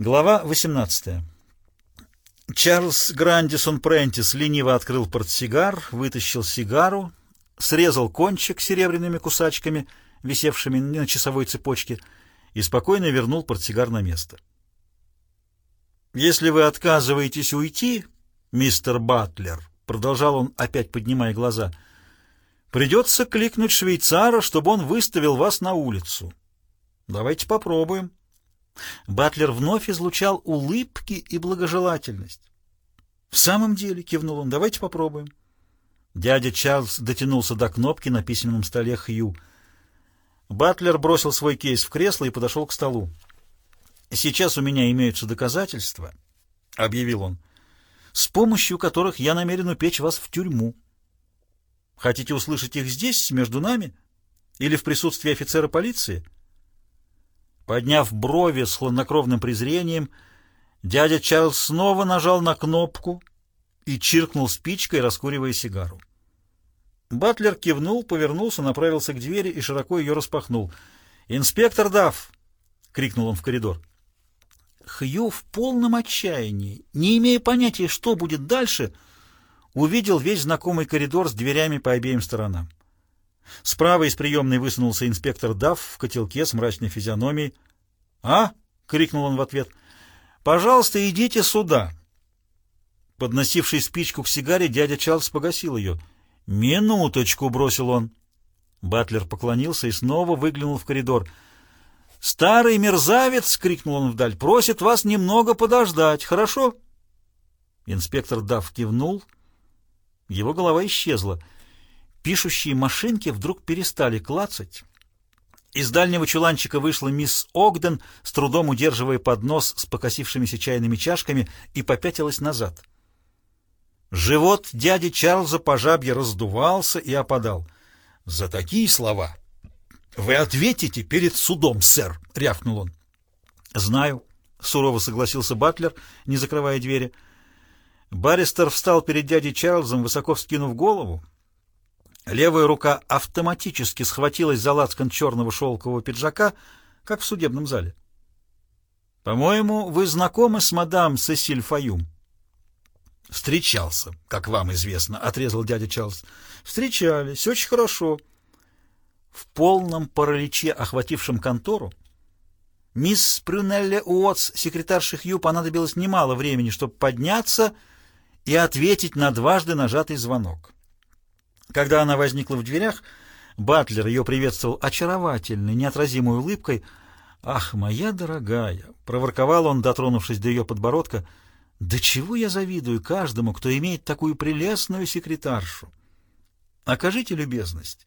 Глава 18. Чарльз Грандисон Прентис лениво открыл портсигар, вытащил сигару, срезал кончик серебряными кусачками, висевшими на часовой цепочке, и спокойно вернул портсигар на место. «Если вы отказываетесь уйти, мистер Батлер», — продолжал он, опять поднимая глаза, — «придется кликнуть швейцара, чтобы он выставил вас на улицу. Давайте попробуем». Батлер вновь излучал улыбки и благожелательность. «В самом деле», — кивнул он, — «давайте попробуем». Дядя Чарльз дотянулся до кнопки на письменном столе Хью. Батлер бросил свой кейс в кресло и подошел к столу. «Сейчас у меня имеются доказательства», — объявил он, — «с помощью которых я намерен упечь вас в тюрьму. Хотите услышать их здесь, между нами, или в присутствии офицера полиции?» Подняв брови с хладнокровным презрением, дядя Чарльз снова нажал на кнопку и чиркнул спичкой, раскуривая сигару. Батлер кивнул, повернулся, направился к двери и широко ее распахнул. «Инспектор Дафф!» — крикнул он в коридор. Хью в полном отчаянии, не имея понятия, что будет дальше, увидел весь знакомый коридор с дверями по обеим сторонам. Справа из приемной высунулся инспектор Дафф в котелке с мрачной физиономией. «А?» — крикнул он в ответ. «Пожалуйста, идите сюда!» Подносивший спичку к сигаре, дядя Чарльз погасил ее. «Минуточку!» — бросил он. Батлер поклонился и снова выглянул в коридор. «Старый мерзавец!» — крикнул он вдаль. «Просит вас немного подождать, хорошо?» Инспектор Дафф кивнул. Его голова исчезла пишущие машинки вдруг перестали клацать. Из дальнего чуланчика вышла мисс Огден, с трудом удерживая поднос с покосившимися чайными чашками, и попятилась назад. Живот дяди Чарльза по жабье раздувался и опадал. «За такие слова вы ответите перед судом, сэр!» — рявкнул он. «Знаю», — сурово согласился Батлер, не закрывая двери. Баристер встал перед дядей Чарльзом, высоко вскинув голову, Левая рука автоматически схватилась за лацкан черного шелкового пиджака, как в судебном зале. «По-моему, вы знакомы с мадам Сесиль Фаюм?» «Встречался, как вам известно», — отрезал дядя Чарльз. «Встречались, очень хорошо». В полном параличе, охватившем контору, мисс Прюнелле Уотс, секретарша Хью, понадобилось немало времени, чтобы подняться и ответить на дважды нажатый звонок. Когда она возникла в дверях, Батлер ее приветствовал очаровательной, неотразимой улыбкой. «Ах, моя дорогая!» — проворковал он, дотронувшись до ее подбородка. «Да чего я завидую каждому, кто имеет такую прелестную секретаршу! Окажите любезность.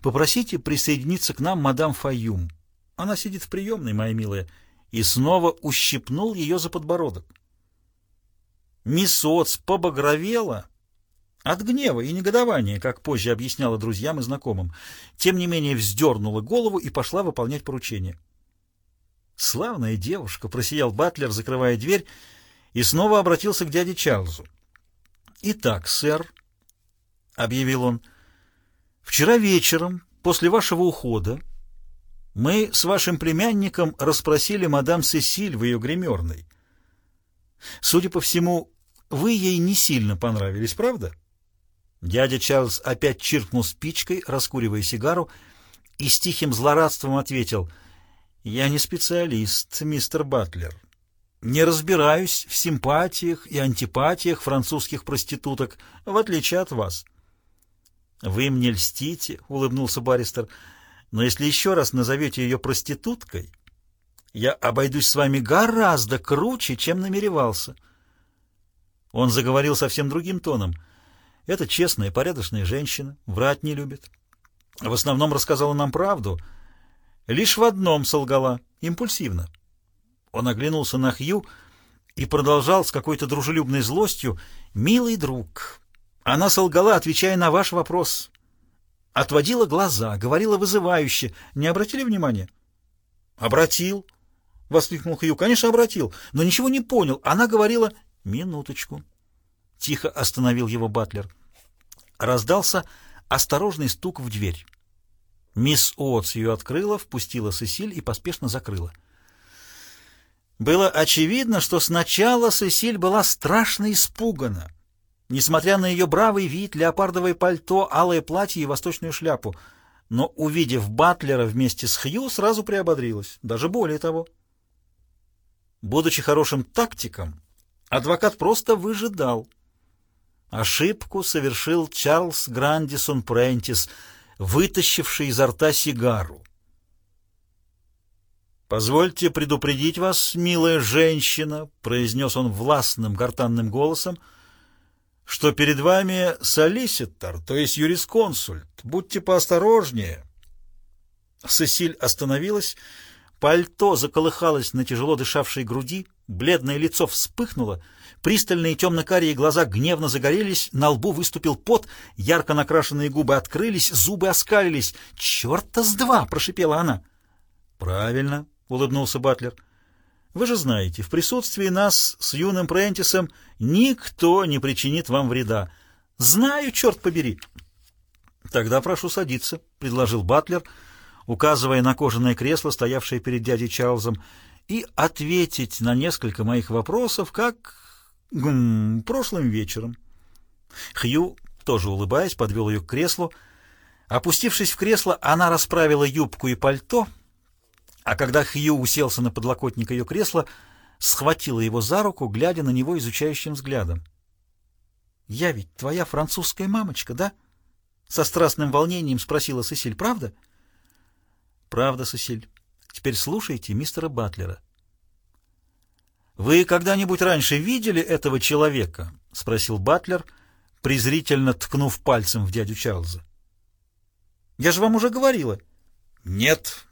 Попросите присоединиться к нам мадам Фаюм. Она сидит в приемной, моя милая» и снова ущипнул ее за подбородок. Мисс Оц побагровела от гнева и негодования, как позже объясняла друзьям и знакомым. Тем не менее вздернула голову и пошла выполнять поручение. «Славная девушка!» — просиял Батлер, закрывая дверь, и снова обратился к дяде Чарльзу. «Итак, сэр», — объявил он, — «вчера вечером, после вашего ухода, мы с вашим племянником расспросили мадам Сесиль в ее гримерной. Судя по всему, вы ей не сильно понравились, правда?» Дядя Чарльз опять чиркнул спичкой, раскуривая сигару, и с тихим злорадством ответил, «Я не специалист, мистер Батлер. Не разбираюсь в симпатиях и антипатиях французских проституток, в отличие от вас». «Вы мне льстите», — улыбнулся баристер, «но если еще раз назовете ее проституткой, я обойдусь с вами гораздо круче, чем намеревался». Он заговорил совсем другим тоном — это честная, порядочная женщина, врать не любит. В основном рассказала нам правду. Лишь в одном солгала, импульсивно. Он оглянулся на Хью и продолжал с какой-то дружелюбной злостью. «Милый друг, она солгала, отвечая на ваш вопрос. Отводила глаза, говорила вызывающе. Не обратили внимания?» «Обратил», — воскликнул Хью. «Конечно, обратил, но ничего не понял. Она говорила...» «Минуточку». Тихо остановил его Батлер. Раздался осторожный стук в дверь. Мисс Уотс ее открыла, впустила Сесиль и поспешно закрыла. Было очевидно, что сначала Сесиль была страшно испугана, несмотря на ее бравый вид, леопардовое пальто, алое платье и восточную шляпу. Но, увидев Батлера вместе с Хью, сразу приободрилась, даже более того. Будучи хорошим тактиком, адвокат просто выжидал. Ошибку совершил Чарльз Грандисон Прентис, вытащивший изо рта сигару. «Позвольте предупредить вас, милая женщина», — произнес он властным гортанным голосом, «что перед вами солиситор, то есть юрисконсульт. Будьте поосторожнее». Сесиль остановилась, пальто заколыхалось на тяжело дышавшей груди, бледное лицо вспыхнуло, пристальные темно-карие глаза гневно загорелись, на лбу выступил пот, ярко накрашенные губы открылись, зубы оскалились. «Черта с два!» — прошипела она. «Правильно», — улыбнулся Батлер. «Вы же знаете, в присутствии нас с юным Прентисом никто не причинит вам вреда. Знаю, черт побери!» «Тогда прошу садиться», — предложил Батлер, указывая на кожаное кресло, стоявшее перед дядей Чарльзом, и ответить на несколько моих вопросов, как гм, прошлым вечером. Хью, тоже улыбаясь, подвел ее к креслу. Опустившись в кресло, она расправила юбку и пальто — а когда Хью уселся на подлокотник ее кресла, схватила его за руку, глядя на него изучающим взглядом. «Я ведь твоя французская мамочка, да?» Со страстным волнением спросила Сесиль. «Правда?» «Правда, Сесиль. Теперь слушайте мистера Батлера». «Вы когда-нибудь раньше видели этого человека?» — спросил Батлер, презрительно ткнув пальцем в дядю Чарльза. «Я же вам уже говорила». «Нет»,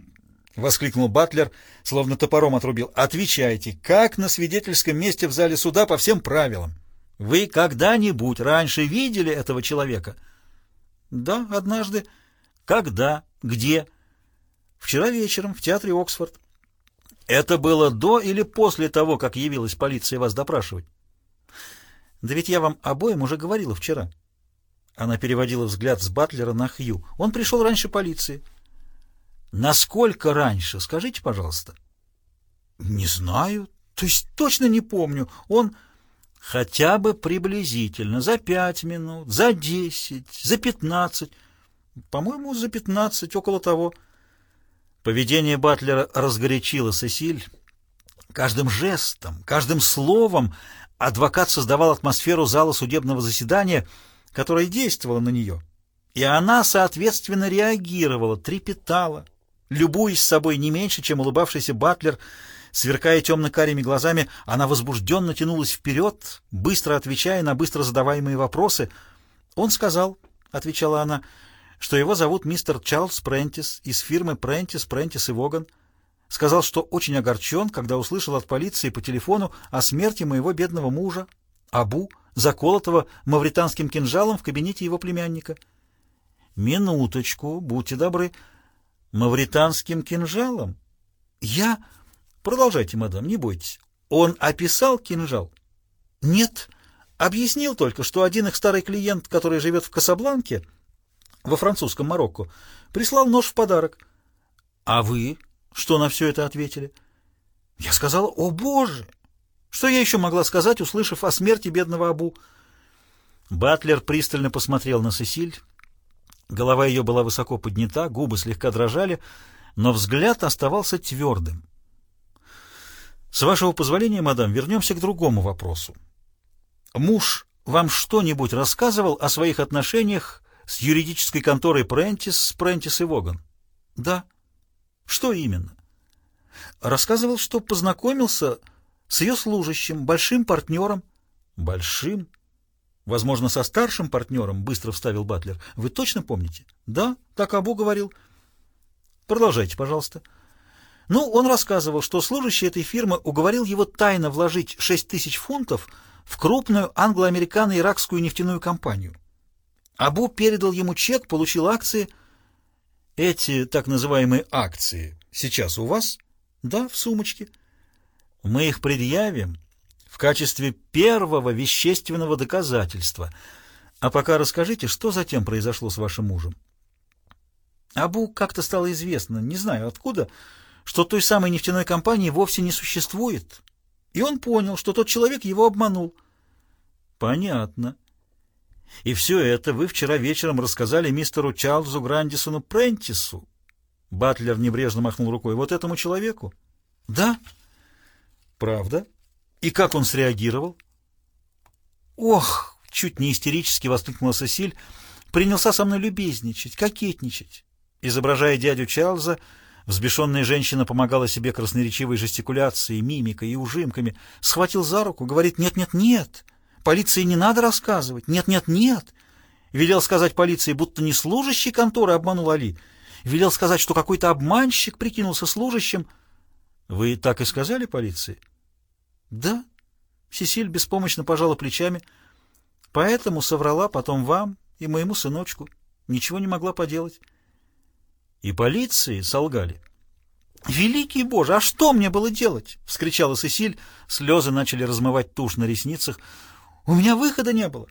— воскликнул Батлер, словно топором отрубил. «Отвечайте, как на свидетельском месте в зале суда по всем правилам? Вы когда-нибудь раньше видели этого человека?» «Да, однажды». «Когда? Где?» «Вчера вечером в театре Оксфорд». «Это было до или после того, как явилась полиция вас допрашивать?» «Да ведь я вам обоим уже говорила вчера». Она переводила взгляд с Батлера на Хью. «Он пришел раньше полиции». Насколько раньше, скажите, пожалуйста. Не знаю, то есть точно не помню. Он хотя бы приблизительно, за пять минут, за десять, за пятнадцать. По-моему, за пятнадцать, около того. Поведение Батлера разгорячило Сесиль. Каждым жестом, каждым словом адвокат создавал атмосферу зала судебного заседания, которая действовала на нее. И она, соответственно, реагировала, трепетала, Любуясь собой не меньше, чем улыбавшийся Батлер, сверкая темно-карими глазами, она возбужденно тянулась вперед, быстро отвечая на быстро задаваемые вопросы. «Он сказал», — отвечала она, — «что его зовут мистер Чарльз Прентис из фирмы Прентис, Прентис и Воган. Сказал, что очень огорчен, когда услышал от полиции по телефону о смерти моего бедного мужа, Абу, заколотого мавританским кинжалом в кабинете его племянника». «Минуточку, будьте добры», — Мавританским кинжалом? Я... Продолжайте, мадам, не бойтесь. Он описал кинжал? Нет. Объяснил только, что один их старый клиент, который живет в Касабланке, во французском Марокко, прислал нож в подарок. А вы что на все это ответили? Я сказала, о боже! Что я еще могла сказать, услышав о смерти бедного Абу? Батлер пристально посмотрел на Сесиль. Голова ее была высоко поднята, губы слегка дрожали, но взгляд оставался твердым. С вашего позволения, мадам, вернемся к другому вопросу. Муж вам что-нибудь рассказывал о своих отношениях с юридической конторой Прентис, Прентис и Воган? Да. Что именно? Рассказывал, что познакомился с ее служащим, большим партнером. Большим? Возможно, со старшим партнером, быстро вставил Батлер. Вы точно помните? Да, так Абу говорил. Продолжайте, пожалуйста. Ну, он рассказывал, что служащий этой фирмы уговорил его тайно вложить 6 тысяч фунтов в крупную англо-американо-иракскую нефтяную компанию. Абу передал ему чек, получил акции. Эти так называемые акции сейчас у вас? Да, в сумочке. Мы их предъявим в качестве первого вещественного доказательства. А пока расскажите, что затем произошло с вашим мужем? Абу как-то стало известно, не знаю откуда, что той самой нефтяной компании вовсе не существует. И он понял, что тот человек его обманул. Понятно. И все это вы вчера вечером рассказали мистеру Чарльзу Грандисону Прентису. Батлер небрежно махнул рукой. Вот этому человеку? Да. Правда? И как он среагировал? Ох, чуть не истерически воскликнула Сесиль. Принялся со мной любезничать, кокетничать. Изображая дядю Чарльза, взбешенная женщина помогала себе красноречивой жестикуляцией, мимикой и ужимками. Схватил за руку, говорит «нет-нет-нет». Полиции не надо рассказывать. Нет, нет, нет. Велел сказать полиции, будто не служащий конторы обманул Али. Велел сказать, что какой-то обманщик прикинулся служащим. Вы так и сказали полиции? Да. Сесиль беспомощно пожала плечами. Поэтому соврала потом вам и моему сыночку. Ничего не могла поделать. И полиции солгали. «Великий Боже, а что мне было делать?» — вскричала Сесиль. Слезы начали размывать тушь на ресницах. У меня выхода не было.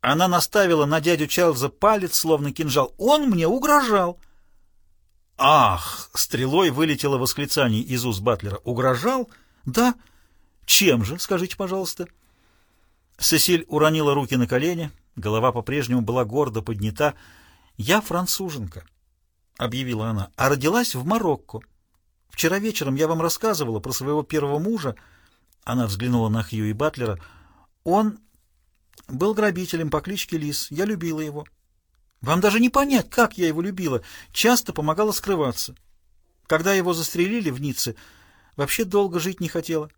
Она наставила на дядю Чарльза палец, словно кинжал. Он мне угрожал. «Ах!» — стрелой вылетело восклицание из уст Батлера. «Угрожал? Да. Чем же, скажите, пожалуйста?» Сесиль уронила руки на колени, голова по-прежнему была гордо поднята. «Я француженка», — объявила она, — «а родилась в Марокко. Вчера вечером я вам рассказывала про своего первого мужа». Она взглянула на Хью и Батлера. «Он был грабителем по кличке Лис. Я любила его. Вам даже не понять, как я его любила. Часто помогала скрываться. Когда его застрелили в Ницце, вообще долго жить не хотела.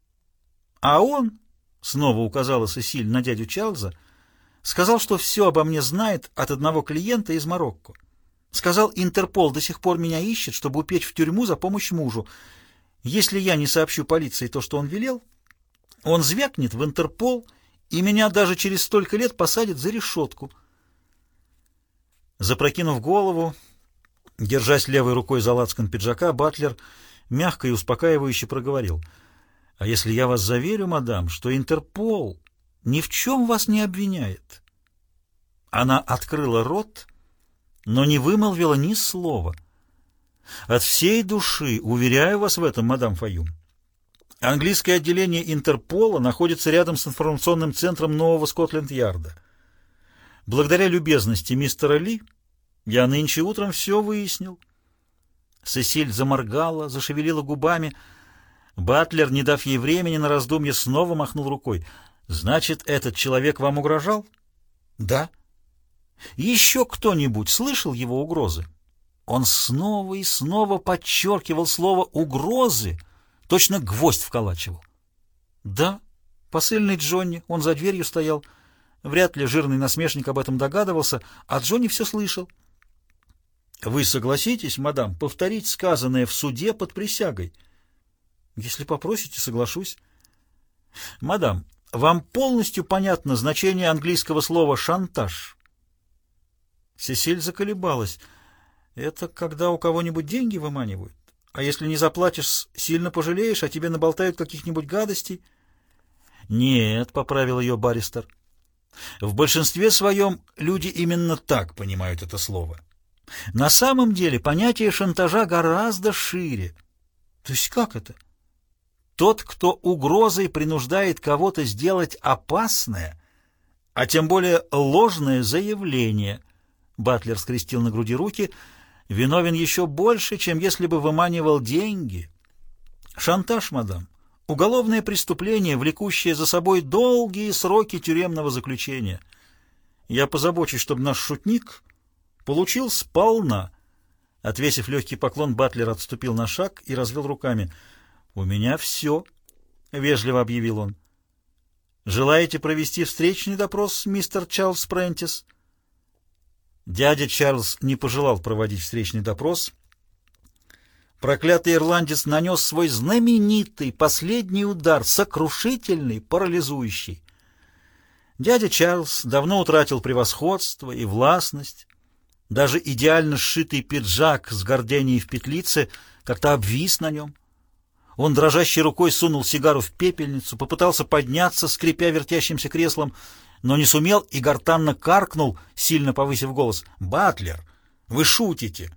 А он, снова указала Сесиль на дядю Чарльза, сказал, что все обо мне знает от одного клиента из Марокко. Сказал, Интерпол до сих пор меня ищет, чтобы упечь в тюрьму за помощь мужу. Если я не сообщу полиции то, что он велел, он звякнет в Интерпол и и меня даже через столько лет посадят за решетку. Запрокинув голову, держась левой рукой за лацкан пиджака, Батлер мягко и успокаивающе проговорил. «А если я вас заверю, мадам, что Интерпол ни в чем вас не обвиняет?» Она открыла рот, но не вымолвила ни слова. «От всей души уверяю вас в этом, мадам Фаюм. Английское отделение Интерпола находится рядом с информационным центром нового Скотленд-Ярда. Благодаря любезности мистера Ли я нынче утром все выяснил. Сесиль заморгала, зашевелила губами. Батлер, не дав ей времени на раздумье, снова махнул рукой. «Значит, этот человек вам угрожал?» «Да». «Еще кто-нибудь слышал его угрозы?» Он снова и снова подчеркивал слово «угрозы», Точно гвоздь вколачивал. Да, посыльный Джонни, он за дверью стоял. Вряд ли жирный насмешник об этом догадывался, а Джонни все слышал. Вы согласитесь, мадам, повторить сказанное в суде под присягой? Если попросите, соглашусь. Мадам, вам полностью понятно значение английского слова «шантаж»? Сесиль заколебалась. Это когда у кого-нибудь деньги выманивают? А если не заплатишь, сильно пожалеешь, а тебе наболтают каких-нибудь гадостей? Нет, — поправил ее баристер. В большинстве своем люди именно так понимают это слово. На самом деле понятие шантажа гораздо шире. То есть как это? Тот, кто угрозой принуждает кого-то сделать опасное, а тем более ложное заявление. Батлер скрестил на груди руки — виновен еще больше, чем если бы выманивал деньги. Шантаж, мадам, уголовное преступление, влекущее за собой долгие сроки тюремного заключения. Я позабочусь, чтобы наш шутник получил сполна. Отвесив легкий поклон, Батлер отступил на шаг и развел руками. «У меня все», — вежливо объявил он. «Желаете провести встречный допрос, мистер Чарльз Прентис?» Дядя Чарльз не пожелал проводить встречный допрос. Проклятый ирландец нанес свой знаменитый последний удар, сокрушительный, парализующий. Дядя Чарльз давно утратил превосходство и властность. Даже идеально сшитый пиджак с гордением в петлице как-то обвис на нем. Он дрожащей рукой сунул сигару в пепельницу, попытался подняться, скрипя вертящимся креслом, но не сумел и гортанно каркнул, сильно повысив голос. «Батлер, вы шутите!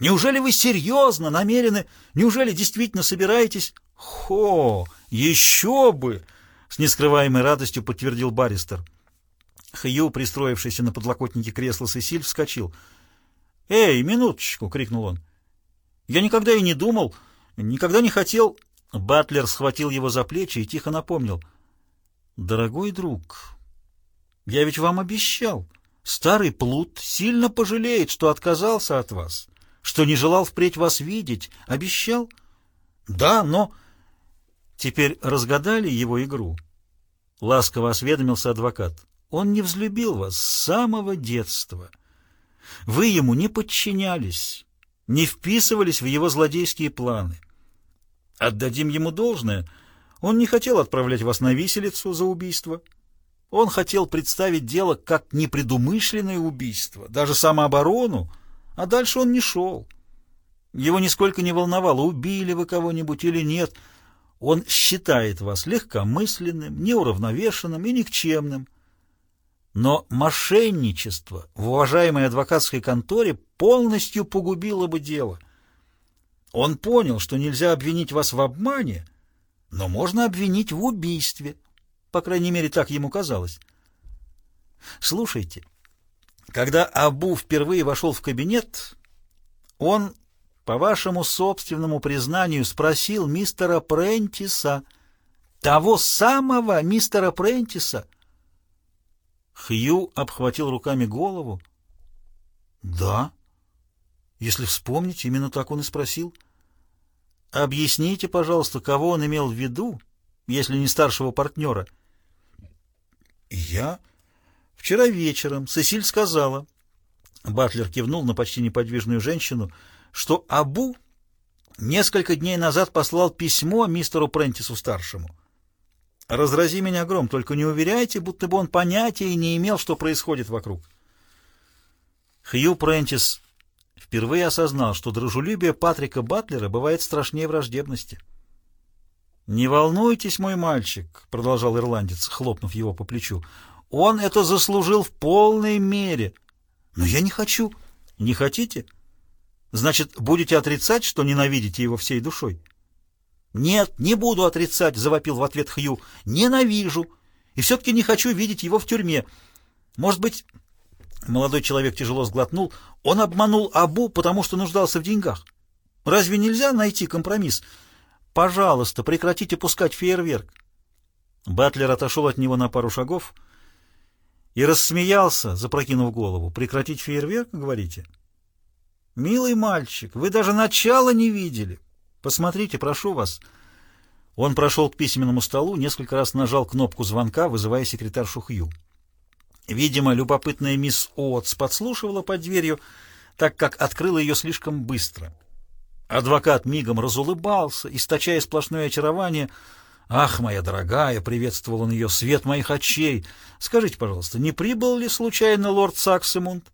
Неужели вы серьезно намерены? Неужели действительно собираетесь? Хо, еще бы! С нескрываемой радостью подтвердил баристер. Хью, пристроившийся на подлокотнике кресла Сесиль, вскочил. «Эй, минуточку!» — крикнул он. «Я никогда и не думал, никогда не хотел...» Батлер схватил его за плечи и тихо напомнил. «Дорогой друг, я ведь вам обещал. Старый плут сильно пожалеет, что отказался от вас, что не желал впредь вас видеть. Обещал? Да, но... Теперь разгадали его игру?» Ласково осведомился адвокат. «Он не взлюбил вас с самого детства. Вы ему не подчинялись, не вписывались в его злодейские планы». Отдадим ему должное. Он не хотел отправлять вас на виселицу за убийство. Он хотел представить дело как непредумышленное убийство, даже самооборону, а дальше он не шел. Его нисколько не волновало, убили вы кого-нибудь или нет. Он считает вас легкомысленным, неуравновешенным и никчемным. Но мошенничество в уважаемой адвокатской конторе полностью погубило бы дело — он понял, что нельзя обвинить вас в обмане, но можно обвинить в убийстве. По крайней мере, так ему казалось. Слушайте, когда Абу впервые вошел в кабинет, он, по вашему собственному признанию, спросил мистера Прентиса, того самого мистера Прентиса. Хью обхватил руками голову. «Да», если вспомнить, именно так он и спросил. «Объясните, пожалуйста, кого он имел в виду, если не старшего партнера?» «Я? Вчера вечером Сесиль сказала...» Батлер кивнул на почти неподвижную женщину, что Абу несколько дней назад послал письмо мистеру Прентису-старшему. «Разрази меня гром, только не уверяйте, будто бы он понятия не имел, что происходит вокруг». Хью Прентис впервые осознал, что дружелюбие Патрика Батлера бывает страшнее враждебности. «Не волнуйтесь, мой мальчик», — продолжал ирландец, хлопнув его по плечу. «Он это заслужил в полной мере. Но я не хочу». «Не хотите? Значит, будете отрицать, что ненавидите его всей душой?» «Нет, не буду отрицать», — завопил в ответ Хью. «Ненавижу. И все-таки не хочу видеть его в тюрьме. Может быть, Молодой человек тяжело сглотнул. Он обманул Абу, потому что нуждался в деньгах. Разве нельзя найти компромисс? Пожалуйста, прекратите пускать фейерверк. Батлер отошел от него на пару шагов и рассмеялся, запрокинув голову. «Прекратить фейерверк, говорите?» «Милый мальчик, вы даже начала не видели. Посмотрите, прошу вас». Он прошел к письменному столу, несколько раз нажал кнопку звонка, вызывая секретаршу Хью. Видимо, любопытная мисс Уотс подслушивала под дверью, так как открыла ее слишком быстро. Адвокат мигом разулыбался, источая сплошное очарование. «Ах, моя дорогая!» — приветствовал он ее, — «свет моих очей! Скажите, пожалуйста, не прибыл ли случайно лорд Саксимунд?»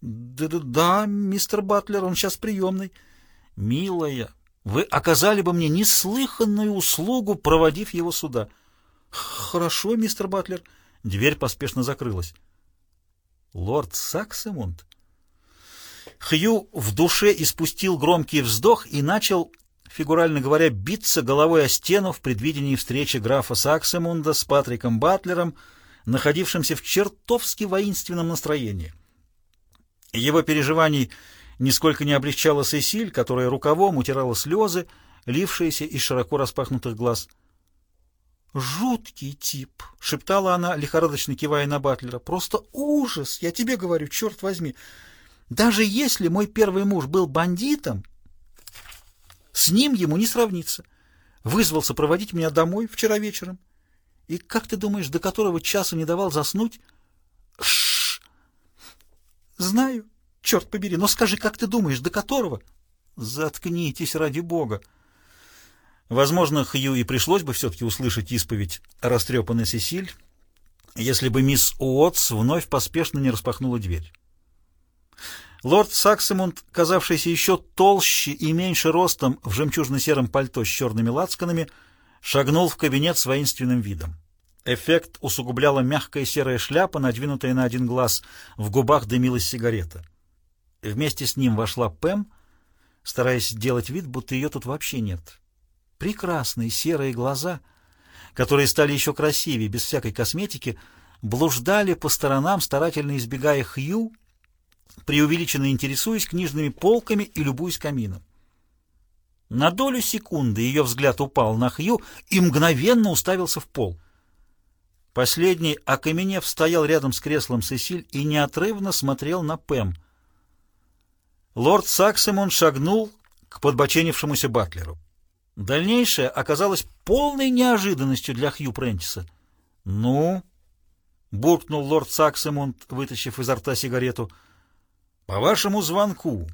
«Да-да-да, мистер Батлер, он сейчас приемный». «Милая, вы оказали бы мне неслыханную услугу, проводив его сюда». «Хорошо, мистер Батлер». Дверь поспешно закрылась. Лорд Саксемунд? Хью в душе испустил громкий вздох и начал, фигурально говоря, биться головой о стену в предвидении встречи графа Саксемунда с Патриком Батлером, находившимся в чертовски воинственном настроении. Его переживаний нисколько не облегчала Сесиль, которая рукавом утирала слезы, лившиеся из широко распахнутых глаз — «Жуткий тип!» — шептала она, лихорадочно кивая на Батлера. «Просто ужас! Я тебе говорю, черт возьми! Даже если мой первый муж был бандитом, с ним ему не сравнится. Вызвался проводить меня домой вчера вечером. И как ты думаешь, до которого часа не давал заснуть? Шш! Знаю, черт побери, но скажи, как ты думаешь, до которого? Заткнитесь ради бога! Возможно, Хью и пришлось бы все-таки услышать исповедь растрепанной Сесиль, если бы мисс Уотс вновь поспешно не распахнула дверь. Лорд Саксимунд, казавшийся еще толще и меньше ростом в жемчужно-сером пальто с черными лацканами, шагнул в кабинет с воинственным видом. Эффект усугубляла мягкая серая шляпа, надвинутая на один глаз, в губах дымилась сигарета. Вместе с ним вошла Пэм — стараясь сделать вид, будто ее тут вообще нет. Прекрасные серые глаза, которые стали еще красивее, без всякой косметики, блуждали по сторонам, старательно избегая Хью, преувеличенно интересуясь книжными полками и любуясь камином. На долю секунды ее взгляд упал на Хью и мгновенно уставился в пол. Последний, окаменев, стоял рядом с креслом Сесиль и неотрывно смотрел на Пэм. Лорд Саксимон шагнул к подбоченившемуся Батлеру. Дальнейшее оказалось полной неожиданностью для Хью Прентиса. «Ну?» — буркнул лорд Саксимунд, вытащив изо рта сигарету. «По вашему звонку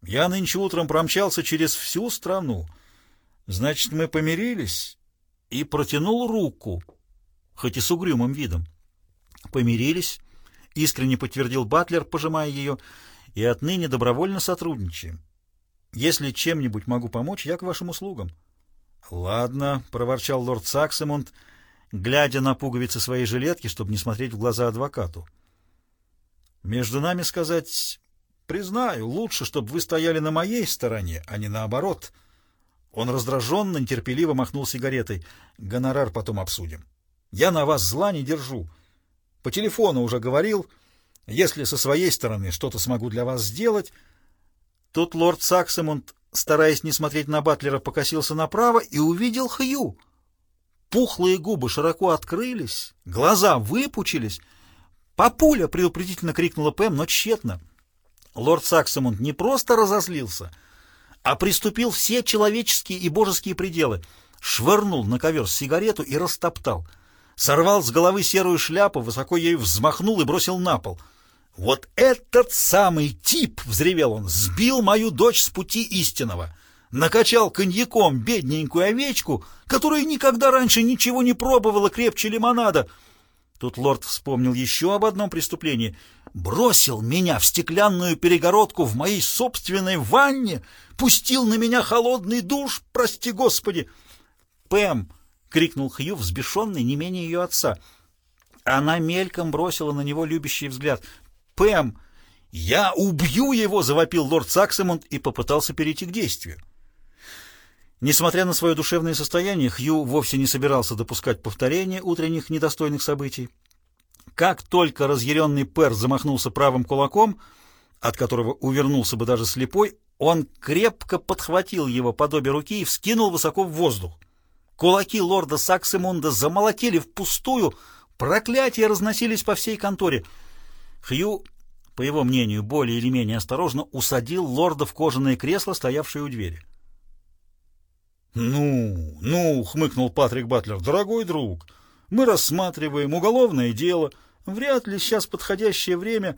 я нынче утром промчался через всю страну. Значит, мы помирились?» И протянул руку, хоть и с угрюмым видом. «Помирились», — искренне подтвердил Батлер, пожимая ее, — «и отныне добровольно сотрудничаем. Если чем-нибудь могу помочь, я к вашим услугам». «Ладно», — проворчал лорд Саксемунд, глядя на пуговицы своей жилетки, чтобы не смотреть в глаза адвокату. «Между нами сказать, признаю, лучше, чтобы вы стояли на моей стороне, а не наоборот». Он раздраженно, нетерпеливо махнул сигаретой. «Гонорар потом обсудим. Я на вас зла не держу. По телефону уже говорил, если со своей стороны что-то смогу для вас сделать...» Тут лорд Саксемунд стараясь не смотреть на Батлера, покосился направо и увидел Хью. Пухлые губы широко открылись, глаза выпучились. «Папуля!» — предупредительно крикнула Пэм, но тщетно. Лорд Саксамунд не просто разозлился, а приступил все человеческие и божеские пределы. Швырнул на ковер сигарету и растоптал. Сорвал с головы серую шляпу, высоко ею взмахнул и бросил на пол — «Вот этот самый тип!» — взревел он. «Сбил мою дочь с пути истинного!» Накачал коньяком бедненькую овечку, которая никогда раньше ничего не пробовала крепче лимонада. Тут лорд вспомнил еще об одном преступлении. Бросил меня в стеклянную перегородку в моей собственной ванне, пустил на меня холодный душ, прости господи. «Пэм!» — крикнул Хью, взбешенный не менее ее отца. Она мельком бросила на него любящий взгляд. Пэм! Я убью его!» — завопил лорд Саксемунд и попытался перейти к действию. Несмотря на свое душевное состояние, Хью вовсе не собирался допускать повторения утренних недостойных событий. Как только разъяренный Пэр замахнулся правым кулаком, от которого увернулся бы даже слепой, он крепко подхватил его подобие руки и вскинул высоко в воздух. Кулаки лорда Саксемунда замолотили впустую, проклятия разносились по всей конторе — Хью, по его мнению, более или менее осторожно усадил лорда в кожаное кресло, стоявшее у двери. «Ну, ну!» — хмыкнул Патрик Батлер. «Дорогой друг, мы рассматриваем уголовное дело. Вряд ли сейчас подходящее время...»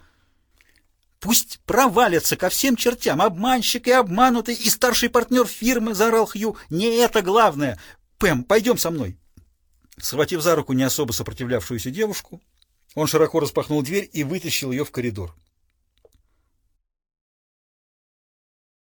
«Пусть провалятся ко всем чертям! Обманщик и обманутый, и старший партнер фирмы!» — заорал Хью. «Не это главное! Пэм, пойдем со мной!» Схватив за руку не особо сопротивлявшуюся девушку, он широко распахнул дверь и вытащил ее в коридор.